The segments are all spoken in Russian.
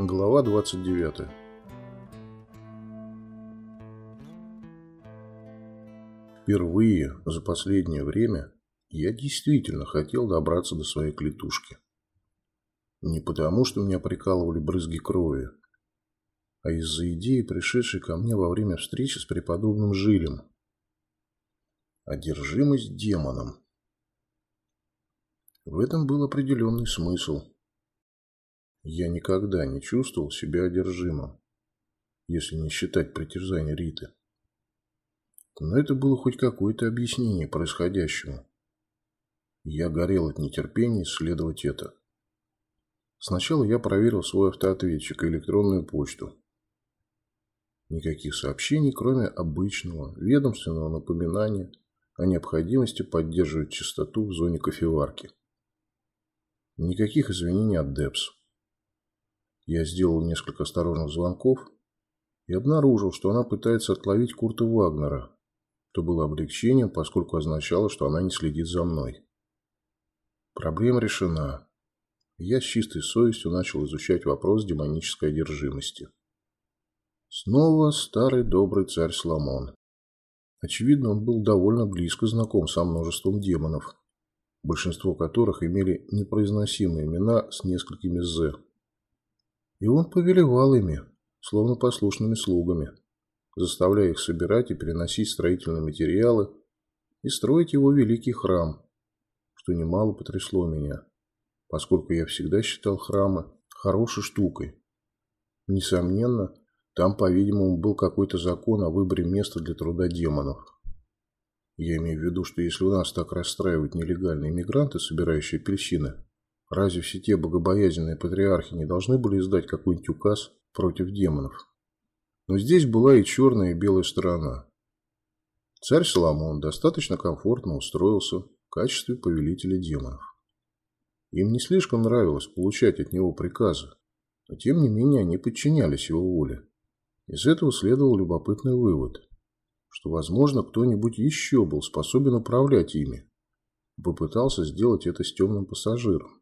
Глава 29 Впервые за последнее время я действительно хотел добраться до своей клетушки. Не потому, что меня прикалывали брызги крови, а из-за идеи, пришедшей ко мне во время встречи с преподобным Жилем. Одержимость демоном. В этом был определенный смысл. Я никогда не чувствовал себя одержимым, если не считать притязания Риты. Но это было хоть какое-то объяснение происходящему. Я горел от нетерпения исследовать это. Сначала я проверил свой автоответчик и электронную почту. Никаких сообщений, кроме обычного ведомственного напоминания о необходимости поддерживать чистоту в зоне кофеварки. Никаких извинений от Депс. Я сделал несколько осторожных звонков и обнаружил, что она пытается отловить Курта Вагнера, что было облегчением, поскольку означало, что она не следит за мной. Проблема решена. Я с чистой совестью начал изучать вопрос демонической одержимости. Снова старый добрый царь Соломон. Очевидно, он был довольно близко знаком со множеством демонов, большинство которых имели непроизносимые имена с несколькими «з». И он повелевал ими, словно послушными слугами, заставляя их собирать и переносить строительные материалы и строить его великий храм, что немало потрясло меня, поскольку я всегда считал храмы хорошей штукой. Несомненно, там, по-видимому, был какой-то закон о выборе места для труда демонов. Я имею в виду, что если у нас так расстраивают нелегальные иммигранты, собирающие апельсины, разве все те богобоязненные патриархи не должны были издать какой-нибудь указ против демонов? Но здесь была и черная, и белая сторона. Царь Соломон достаточно комфортно устроился в качестве повелителя демонов. Им не слишком нравилось получать от него приказы, но тем не менее они подчинялись его воле. Из этого следовал любопытный вывод, что, возможно, кто-нибудь еще был способен управлять ими. Попытался сделать это с темным пассажиром,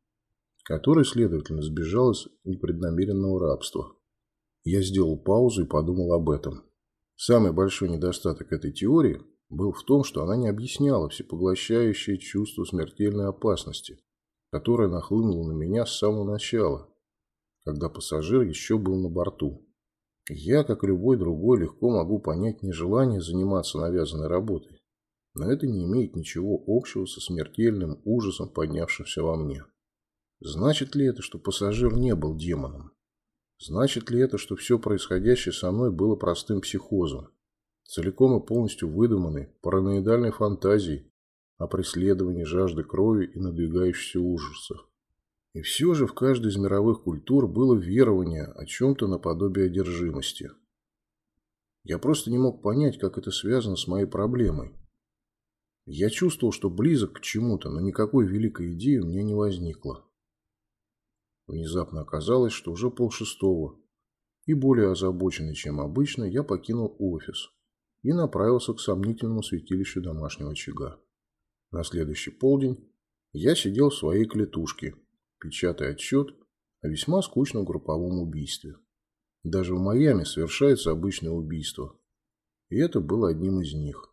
который, следовательно, сбежал из непреднамеренного рабства. Я сделал паузу и подумал об этом. Самый большой недостаток этой теории был в том, что она не объясняла всепоглощающее чувство смертельной опасности, которое нахлынуло на меня с самого начала, когда пассажир еще был на борту. Я, как любой другой, легко могу понять нежелание заниматься навязанной работой. Но это не имеет ничего общего со смертельным ужасом, поднявшимся во мне. Значит ли это, что пассажир не был демоном? Значит ли это, что все происходящее со мной было простым психозом? Целиком и полностью выдуманной, параноидальной фантазией о преследовании жажды крови и надвигающихся ужасах? И все же в каждой из мировых культур было верование о чем-то наподобие одержимости. Я просто не мог понять, как это связано с моей проблемой. Я чувствовал, что близок к чему-то, но никакой великой идеи у меня не возникло. Внезапно оказалось, что уже полшестого, и более озабоченный, чем обычно, я покинул офис и направился к сомнительному святилищу домашнего очага. На следующий полдень я сидел в своей клетушке – печатая отчет о весьма скучном групповом убийстве. Даже в Майами совершается обычное убийство. И это было одним из них.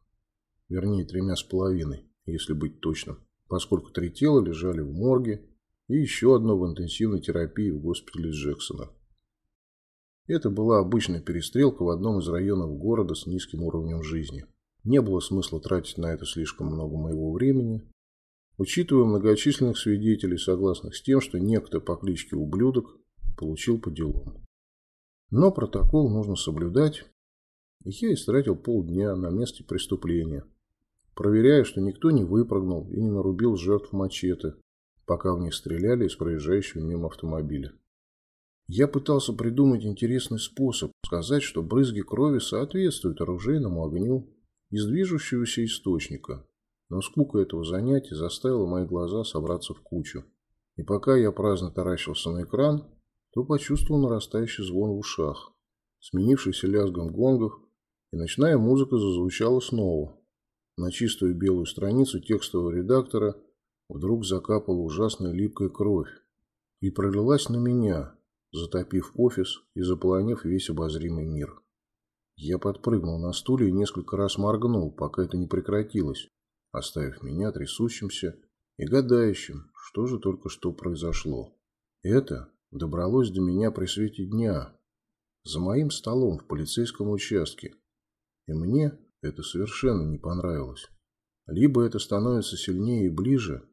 Вернее, тремя с половиной, если быть точным, поскольку три тела лежали в морге и еще одно в интенсивной терапии в госпитале Джексона. Это была обычная перестрелка в одном из районов города с низким уровнем жизни. Не было смысла тратить на это слишком много моего времени, Учитывая многочисленных свидетелей, согласных с тем, что некто по кличке Ублюдок получил по делам. Но протокол нужно соблюдать, и я истратил полдня на месте преступления, проверяя, что никто не выпрыгнул и не нарубил жертв мачете, пока в них стреляли из проезжающего мимо автомобиля. Я пытался придумать интересный способ сказать, что брызги крови соответствуют оружейному огню из движущегося источника, но скука этого занятия заставила мои глаза собраться в кучу. И пока я праздно таращился на экран, то почувствовал нарастающий звон в ушах, сменившийся лязгом гонгов, и ночная музыка зазвучала снова. На чистую белую страницу текстового редактора вдруг закапала ужасная липкая кровь и пролилась на меня, затопив офис и заполонив весь обозримый мир. Я подпрыгнул на стуле и несколько раз моргнул, пока это не прекратилось, оставив меня трясущимся и гадающим, что же только что произошло. Это добралось до меня при свете дня, за моим столом в полицейском участке. И мне это совершенно не понравилось. Либо это становится сильнее и ближе,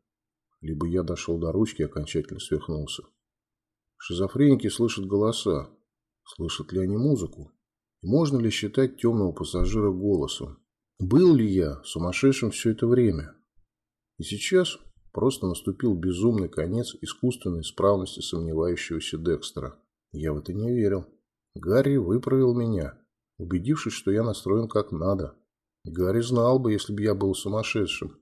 либо я дошел до ручки и окончательно сверхнулся. Шизофреники слышат голоса. Слышат ли они музыку? можно ли считать темного пассажира голосом? Был ли я сумасшедшим все это время? И сейчас просто наступил безумный конец искусственной справности сомневающегося Декстера. Я в это не верил. Гарри выправил меня, убедившись, что я настроен как надо. Гарри знал бы, если бы я был сумасшедшим.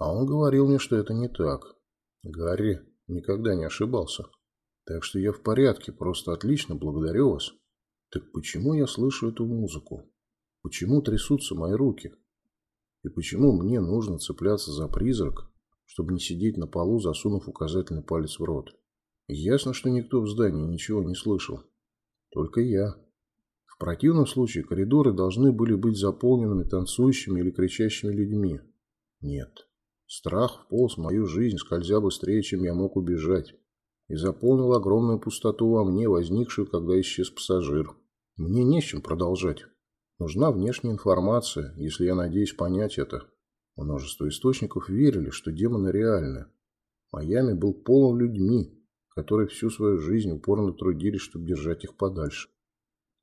А он говорил мне, что это не так. Гарри никогда не ошибался. Так что я в порядке, просто отлично, благодарю вас. Так почему я слышу эту музыку? Почему трясутся мои руки? И почему мне нужно цепляться за призрак, чтобы не сидеть на полу, засунув указательный палец в рот? Ясно, что никто в здании ничего не слышал. Только я. В противном случае коридоры должны были быть заполненными танцующими или кричащими людьми. Нет. Страх вполз в мою жизнь, скользя быстрее, чем я мог убежать, и заполнил огромную пустоту во мне, возникшую, когда исчез пассажир. Мне не с чем продолжать. Нужна внешняя информация, если я надеюсь понять это. Множество источников верили, что демоны реальны. Майами был полон людьми, которые всю свою жизнь упорно трудились, чтобы держать их подальше.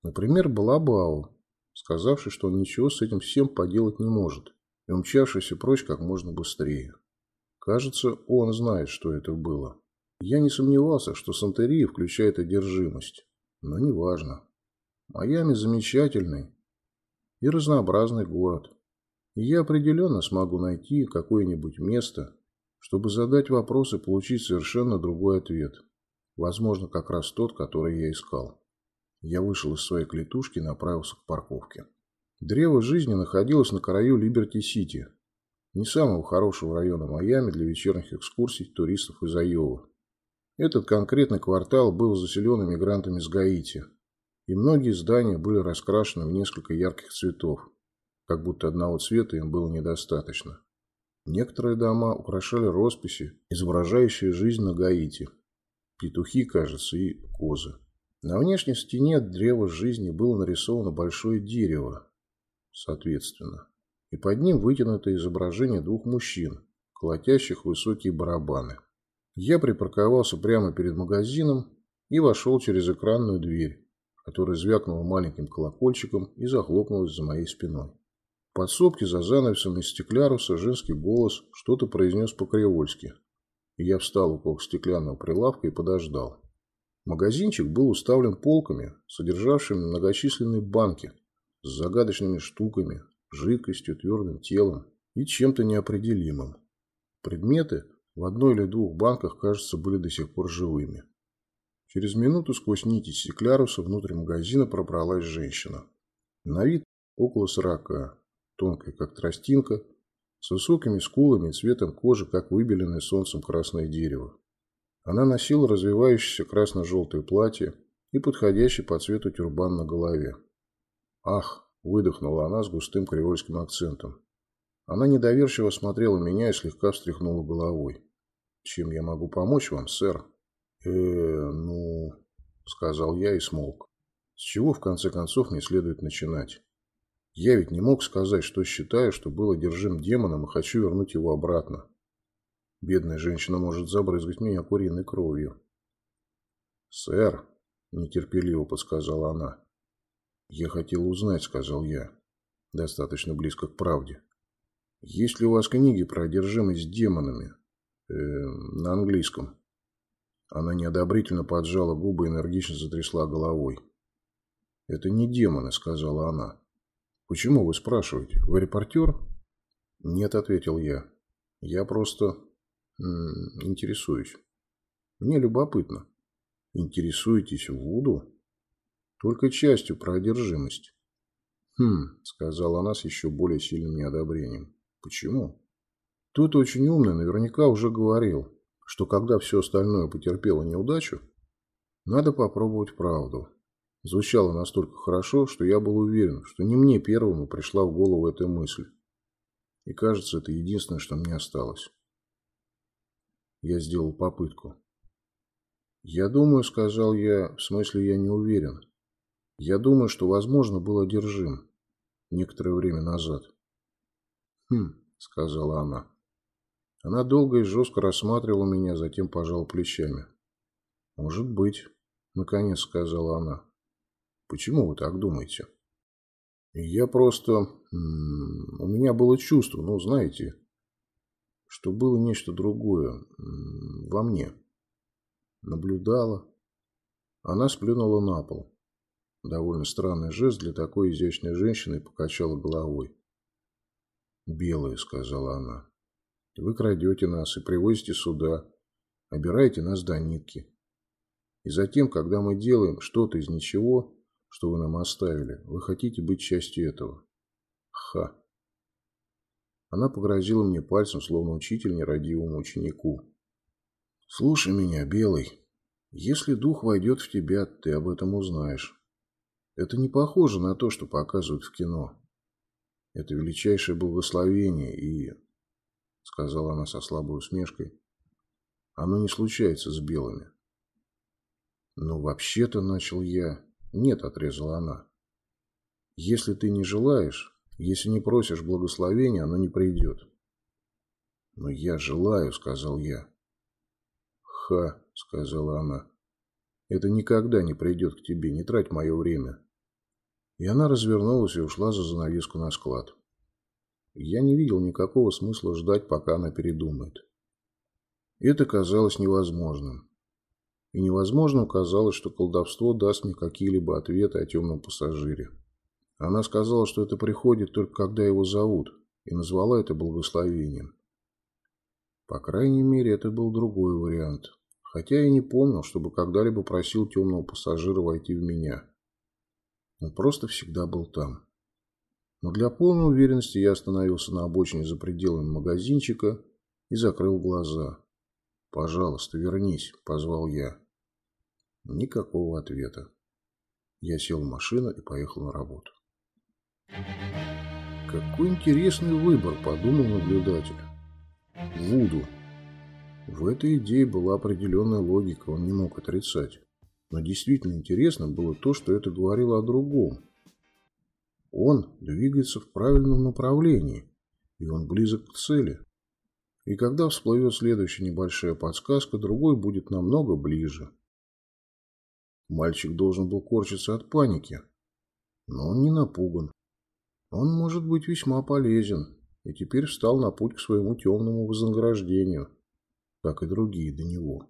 Например, Балабау, сказавший, что он ничего с этим всем поделать не может, и умчавшийся прочь как можно быстрее. Кажется, он знает, что это было. Я не сомневался, что Сантерия включает одержимость, но неважно. Майами замечательный и разнообразный город. И я определенно смогу найти какое-нибудь место, чтобы задать вопрос и получить совершенно другой ответ. Возможно, как раз тот, который я искал. Я вышел из своей клетушки и направился к парковке. Древо жизни находилось на краю Либерти-Сити, не самого хорошего района Майами для вечерних экскурсий туристов из Айовы. Этот конкретный квартал был заселен иммигрантами с Гаити – и многие здания были раскрашены в несколько ярких цветов, как будто одного цвета им было недостаточно. Некоторые дома украшали росписи, изображающие жизнь на Гаити. Петухи, кажется, и козы. На внешней стене древа жизни было нарисовано большое дерево, соответственно, и под ним вытянуто изображение двух мужчин, колотящих высокие барабаны. Я припарковался прямо перед магазином и вошел через экранную дверь, которая звякнула маленьким колокольчиком и захлопнулась за моей спиной. В подсобке за занавесом из стекляруса женский голос что-то произнес по-креольски. Я встал около стеклянного прилавка и подождал. Магазинчик был уставлен полками, содержавшими многочисленные банки с загадочными штуками, жидкостью, твердым телом и чем-то неопределимым. Предметы в одной или двух банках, кажется, были до сих пор живыми. Через минуту сквозь нити стекляруса внутрь магазина пробралась женщина. На вид около сорока, тонкая как тростинка, с высокими скулами и цветом кожи, как выбеленное солнцем красное дерево. Она носила развивающееся красно-желтое платье и подходящий по цвету тюрбан на голове. «Ах!» – выдохнула она с густым кривольским акцентом. Она недоверчиво смотрела меня и слегка встряхнула головой. «Чем я могу помочь вам, сэр?» э ну...» — сказал я и смолк. «С чего, в конце концов, не следует начинать? Я ведь не мог сказать, что считаю, что был одержим демоном и хочу вернуть его обратно. Бедная женщина может забрызгать меня куриной кровью». «Сэр», — нетерпеливо подсказала она. «Я хотел узнать», — сказал я, достаточно близко к правде. «Есть ли у вас книги про одержимость демонами?» э, «На английском?» Она неодобрительно поджала губы и энергично затрясла головой. «Это не демоны», — сказала она. «Почему вы спрашиваете? Вы репортер?» «Нет», — ответил я. «Я просто... Интересуюсь. Мне любопытно. Интересуетесь Вуду?» «Только частью про одержимость». «Хм», — сказала она с еще более сильным неодобрением. «Почему?» «Кто-то очень умный наверняка уже говорил, что когда все остальное потерпело неудачу, Надо попробовать правду. Звучало настолько хорошо, что я был уверен, что не мне первому пришла в голову эта мысль. И кажется, это единственное, что мне осталось. Я сделал попытку. «Я думаю», — сказал я, в смысле я не уверен. «Я думаю, что, возможно, был одержим некоторое время назад». «Хм», — сказала она. Она долго и жестко рассматривала меня, затем пожала плечами. «Может быть», — наконец сказала она. «Почему вы так думаете?» «Я просто... У меня было чувство, ну, знаете, что было нечто другое во мне. Наблюдала. Она сплюнула на пол. Довольно странный жест для такой изящной женщины покачала головой. «Белые», — сказала она. «Вы крадете нас и привозите сюда, обираете нас до нитки. И затем, когда мы делаем что-то из ничего, что вы нам оставили, вы хотите быть частью этого. Ха!» Она погрозила мне пальцем, словно учитель нерадивому ученику. «Слушай меня, Белый. Если дух войдет в тебя, ты об этом узнаешь. Это не похоже на то, что показывают в кино. Это величайшее благословение, и, — сказала она со слабой усмешкой, — оно не случается с белыми. «Ну, вообще-то, — начал я. — Нет, — отрезала она. Если ты не желаешь, если не просишь благословения, оно не придет. Но я желаю, сказал я. Ха, сказала она. Это никогда не придет к тебе, не трать мое время. И она развернулась и ушла за занавеску на склад. Я не видел никакого смысла ждать, пока она передумает. Это казалось невозможным. И невозможным казалось, что колдовство даст мне какие-либо ответы о темном пассажире. Она сказала, что это приходит только когда его зовут, и назвала это благословением. По крайней мере, это был другой вариант. Хотя я не помнил, чтобы когда-либо просил темного пассажира войти в меня. Он просто всегда был там. Но для полной уверенности я остановился на обочине за пределами магазинчика и закрыл глаза. «Пожалуйста, вернись», – позвал я. Никакого ответа. Я сел в машину и поехал на работу. Какой интересный выбор, подумал наблюдатель. Вуду. В этой идее была определенная логика, он не мог отрицать. Но действительно интересно было то, что это говорило о другом. Он двигается в правильном направлении, и он близок к цели. И когда всплывет следующая небольшая подсказка, другой будет намного ближе. Мальчик должен был корчиться от паники, но он не напуган. Он может быть весьма полезен и теперь встал на путь к своему темному вознаграждению, как и другие до него.